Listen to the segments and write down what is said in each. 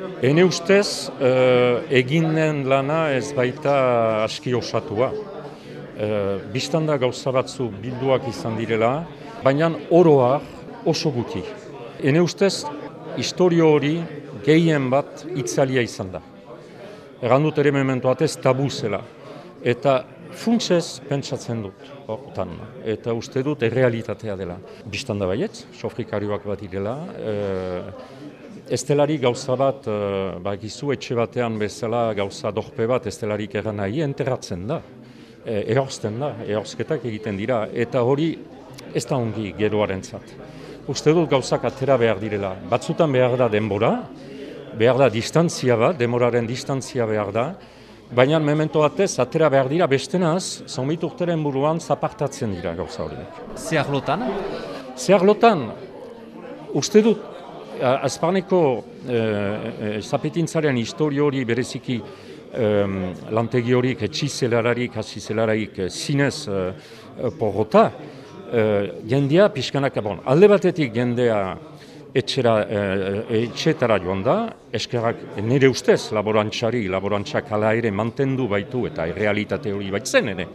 Hene ustez, uh, eginen lana ez baita aski osatua. Uh, Bistanda gauza batzu bilduak izan direla, baina oroa oso guti. Hene ustez, historio hori gehien bat itzalia izan da. Egan dut ere memento atez tabu zela. Eta funtsez pentsatzen dut, hortan. Eta uste dut errealitatea dela. Bistanda baietz, sofrikarioak bat direla. E, Estelari gauza bat, e, ba, gizu etxe batean bezala gauza dorpe bat estelarik eran nahi, enterratzen da. E, ehorzten da, ehorzketak egiten dira. Eta hori ez da ongi geroaren zat. Uste dut gauzak atera behar direla. Batzutan behar da denbora, behar da distantzia bat, demoraren distantzia behar da, baina memento batez, atera behar dira bestenaz, zaumit urteren buruan zapartatzen dira gauza horiek. Zehar lotan? Zehar lotan, uste dut, azparneko eh, eh, zapetintzaren historio hori bereziki eh, lantegi horiek etxizelararik, hasizelararik eh, zinez eh, porrota, eh, jendea pixkanak, bon, alde batetik jendea etxera, e, etxetara joan da, eskerrak nire ustez laborantxari, laborantxak ala ere mantendu baitu eta realitate hori baitzen ere.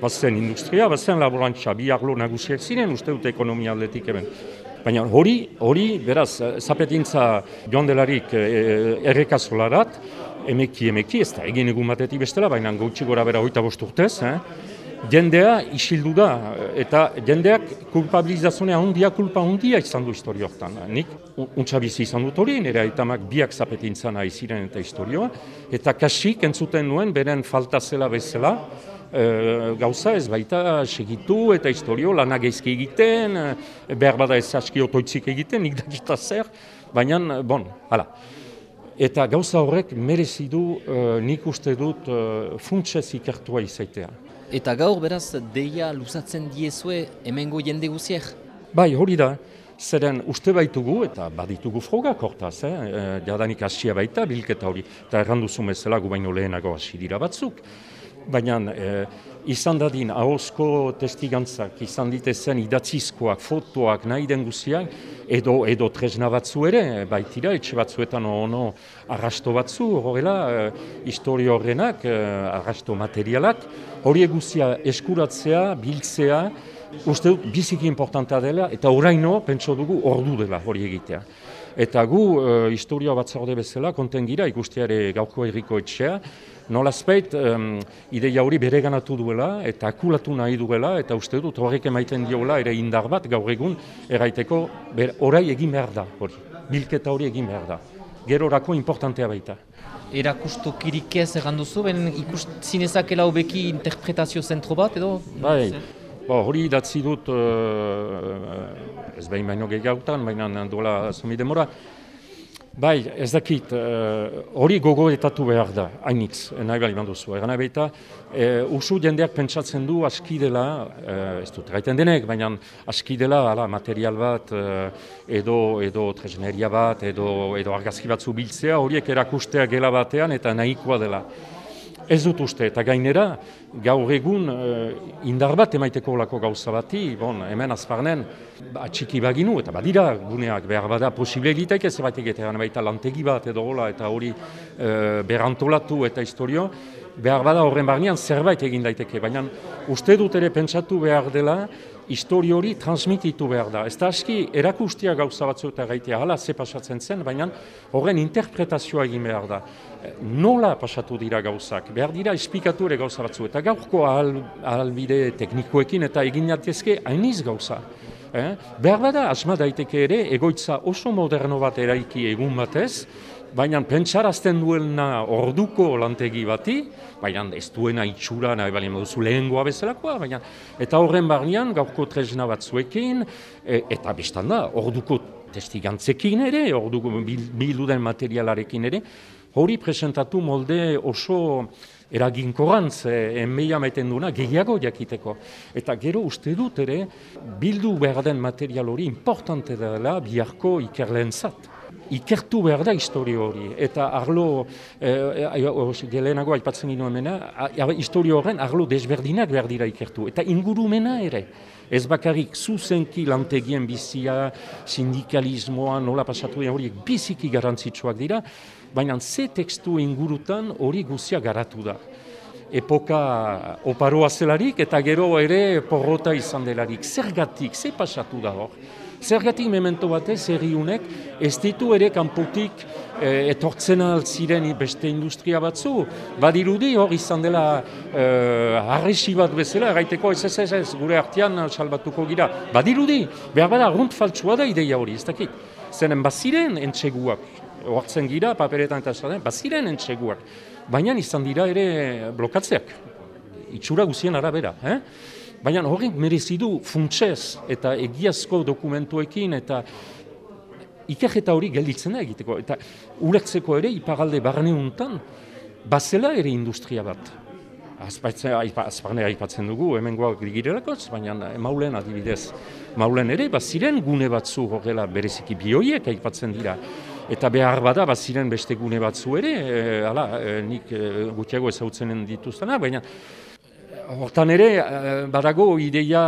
Bazen industria, bazen laborantxa, bi arlo nagusiak ziren uste dute ekonomia aldetik eben. Baina hori, hori, beraz, zapetintza joan delarik e, errekazolarat, emeki, emeki, ez da, egin egun batetik bestela, baina gautxi gora bera hoita bosturtez, eh? Jendea isildu da, eta jendeak kulpabilizazionea handia, kulpa handia izan du historio. Nik untxabizi izan dut hori, nire aitamak biak zapetintzan ziren eta historioa, eta kasik entzuten nuen, beren falta zela bezala, e, gauza ez baita segitu eta historio lana geizki egiten, e, behar bada ez aski otoitzik egiten, nik dakita zer, baina, bon, hala. Eta gauza horrek merezi du e, nik uste dut e, funtsez ikertua izaitea. Eta gaur beraz, deia luzatzen diezue hemengo jende guziek? Bai, hori da. Zeren uste baitugu eta baditugu frogak hortaz, eh? E, jadanik hasia baita bilketa hori. Eta erranduzu mesela gu baino lehenago hasi dira batzuk. Baina e, izan dadin ahozko testigantzak, izan ditezen idatzizkoak, fotoak nahi den guziak, edo, edo tresna batzu ere, baitira, etxe batzuetan ono arrasto batzu, horrela, e, historio horrenak, e, arrasto materialak, hori eguzia eskuratzea, biltzea, uste dut biziki importantea dela, eta oraino, pentso dugu, ordu dela hori egitea. Eta gu, e, historia bat zaude bezala, konten gira, ikusteare gauko erriko etxea, nolazpeit, um, ideia hori bere ganatu duela, eta akulatu nahi duela, eta uste dut horrek emaiten diola, ere indar bat, gaur egun, eraiteko, ber, orai egin behar da, hori, bilketa hori egin behar da. Gerorako importantea baita erakusto kirikez egan duzu, ben ikust zinezakela hobeki interpretazio zentro bat, edo? Bai, bo, hori idatzi dut, uh, ez behin baino gehiagotan, baina duela zumi demora, Bai, ez dakit, uh, hori gogoetatu behar da, hainitz, nahi bali manduzu. Egan baita, uh, usu jendeak pentsatzen du aski dela, uh, ez dut gaiten denek, baina aski dela ala, material bat, edo, edo tresneria bat, edo, edo argazki batzu biltzea, horiek erakustea gela batean eta nahikoa dela. Ez dut uste, eta gainera, gaur egun uh, indar bat emaiteko olako gauza bati, bon, hemen azparnen, atxiki baginu, eta badira guneak behar bada posible egiteik ez bat egetean baita lantegi bat edo gola, eta hori uh, berantolatu eta historio, behar bada horren barnean zerbait egin daiteke, baina uste dut ere pentsatu behar dela, historio hori transmititu behar da. Ez da aski erakustia gauza batzu eta gaitea hala ze pasatzen zen, baina horren interpretazioa egin behar da. Nola pasatu dira gauzak, behar dira espikatu ere gauza batzu eta gaurko ahalbide teknikoekin eta egin jatezke hainiz gauza. Eh? Behar bada, asma daiteke ere, egoitza oso moderno bat eraiki egun batez, baina pentsarazten duena orduko lantegi bati, baina ez duena itxura nahi bali duzu lehengoa bezalakoa, baina eta horren barnean gaurko tresna batzuekin, e, eta bestan da, orduko testigantzekin ere, orduko bildu den materialarekin ere, hori presentatu molde oso eraginkorantz enmeia maiten duena gehiago jakiteko. Eta gero uste dut ere, bildu behar den material hori importante dela biharko ikerleen zat ikertu behar da historio hori. Eta arlo, eh, gelenago aipatzen gino hemena, historio horren arlo desberdinak behar dira ikertu. Eta ingurumena ere. Ez bakarrik zuzenki lantegien bizia, sindikalismoa, nola pasatu horiek biziki garantzitsuak dira, baina ze tekstu ingurutan hori guzia garatu da epoka oparoa zelarik eta gero ere porrota izan delarik. Zergatik, ze pasatu da hor? Zergatik memento batez herriunek ez ditu ere kanpotik eh, etortzen ziren beste industria batzu. Badirudi hor izan dela eh, harresi bat bezala, erraiteko ez ez ez ez gure artean salbatuko gira. Badirudi, behar bada runt faltsua da ideia hori, ez dakit. Zenen baziren entxeguak, oartzen gira, paperetan eta zaten, baziren entxeguak baina izan dira ere blokatzeak, itxura guzien arabera. Eh? Baina horrek merezidu funtsez eta egiazko dokumentuekin eta ikerreta hori gelditzen da egiteko. Eta ulertzeko ere, ipagalde barneuntan, bazela ere industria bat. Azparnea aipatzen dugu, hemen guak digirelakoz, baina maulen adibidez. Maulen ere, baziren gune batzu horrela bereziki bioiek aipatzen dira. Eta behar bada, baziren beste gune batzu ere, e, ala, e, nik e, gutiago ezautzenen dituztena, baina hortan ere, badago ideia,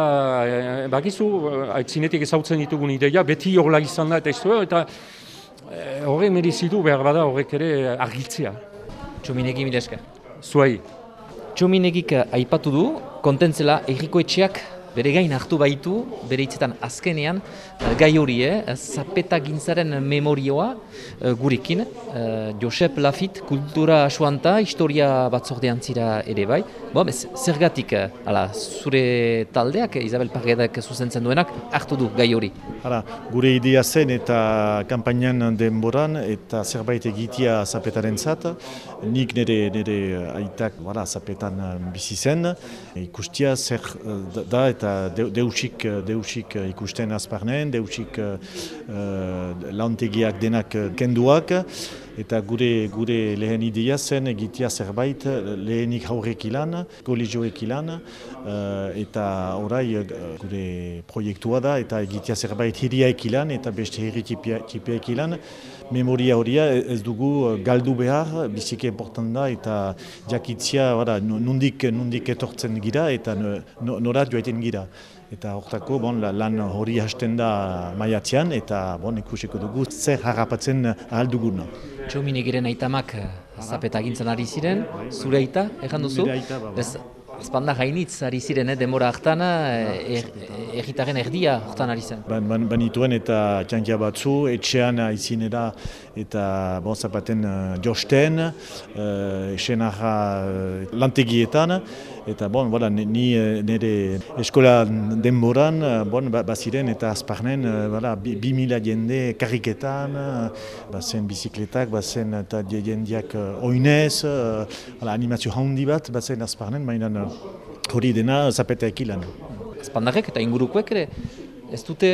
e, bakizu, aitzinetik ezautzen ditugun ideia, beti horla izan da eta ez eta horre merizidu behar bada horrek ere argitzea. Txominegi mileska. Zuai. Txominegik aipatu du, kontentzela erriko etxeak bere gain hartu baitu, bere hitzetan azkenean, uh, gai hori, eh, zapeta gintzaren memorioa uh, gurekin, uh, Josep Lafit, kultura asuanta, historia batzordean zira ere bai. Bo, bez, zergatik, ala, zure taldeak, Isabel Pargedak zuzentzen duenak, hartu du gai hori? Hala, gure idea zen eta kampainan denboran eta zerbait egitea zapetaren zat, nik nire, nire aitak wala, zapetan bizi zen, ikustia zer da eta eta deusik, deusik ikusten azparnen, deusik uh, launtegiak denak kenduak, eta gure gure lehen idea zen egitea zerbait lehenik haurek ilan, kolegioek ilan, eta orai gure proiektua da, eta egitea zerbait hiriaek ilan, eta beste hirri tipeak ilan, memoria horia ez dugu galdu behar, biziki important da, eta jakitzia, nundik, nundik etortzen gira, eta norat joaiten gira. Eta hortako bon, lan hori hasten da maiatzean eta bon, ikusiko dugu zer harrapatzen ahal dugun. Txomine giren aitamak eh, zapeta gintzen ari ziren, zure aita, egan duzu? Azpanda hainitz ari ziren, eh, demora hartana, eh, erritaren er, erdia hortan ari zen. Ban, ban, banituen eta txankia batzu, etxean izinera eta bon, zapaten uh, josten, uh, uh, lantegietan, eta bon, voilà, ni nire eskola denboran, bon, ba, baziren eta azparnen, voilà, bi, bi mila jende karriketan, bazen bizikletak, bazen eta jendiak oinez, uh, animazio handi bat, bazen azparnen, mainan hori dena zapeta ekilan. Azpandarek eta ingurukoek ere, ez dute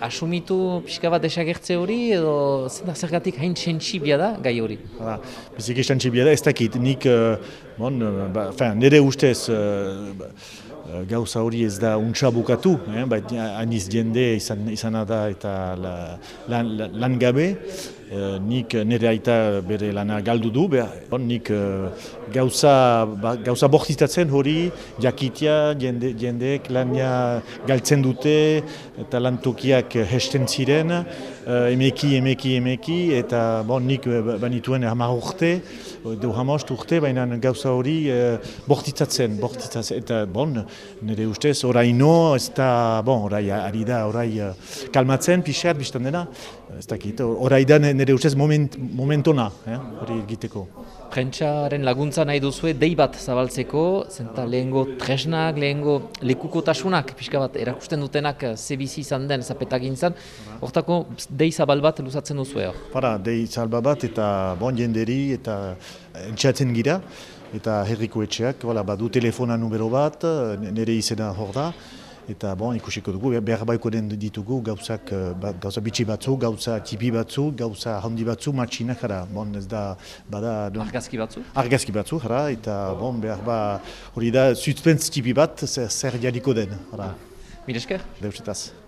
asumitu pixka bat desagertze hori edo zergatik hain sentsibia da gai hori? Hala, biziki sentsibia da, ez dakit, nik, uh, bon, ba, nire ustez, uh, gauza hori ez da untsa bukatu, eh? aniz jende izan, izan da eta lan, lan gabe, Eh, nik nire aita bere lana galdu du, bon, nik uh, gauza, ba, gauza bortitatzen hori jakitia jende, jendeek lania galtzen dute eta lantokiak hesten ziren, uh, emeki, emeki, emeki, eta bon, nik banituen hamar urte, du hamost urte, baina gauza hori bortitzatzen, bortitzatzen, eta bon, nire ustez, oraino, ez da, bon, orai ari da, orai kalmatzen, pixat, biztan dena, ez dakit, orai da nire ustez moment, momentona, eh, hori egiteko. Prentsaren laguntza nahi duzue dei bat zabaltzeko, zenta lehengo tresnak, lehengo lekukotasunak, pixka bat erakusten dutenak zebizi izan den zapetak gintzen, hortako dei zabal bat luzatzen duzue hor? Para, dei zabal bat eta bon jenderi eta entxatzen gira, eta herriko etxeak, badu telefona numero bat, nire izena hor da, eta bon, ikusiko dugu, behar baiko den ditugu gauzak, eh, ba, gauza bitxi batzu, gauza tipi batzu, gauza handi batzu, matxinak, jara, bon, ez da, bada... Argazki batzu? Argazki batzu, jara, eta bon, behar ba, hori da, suspense tipi bat, zer, zer jariko den, jara. Miresker? Deusetaz.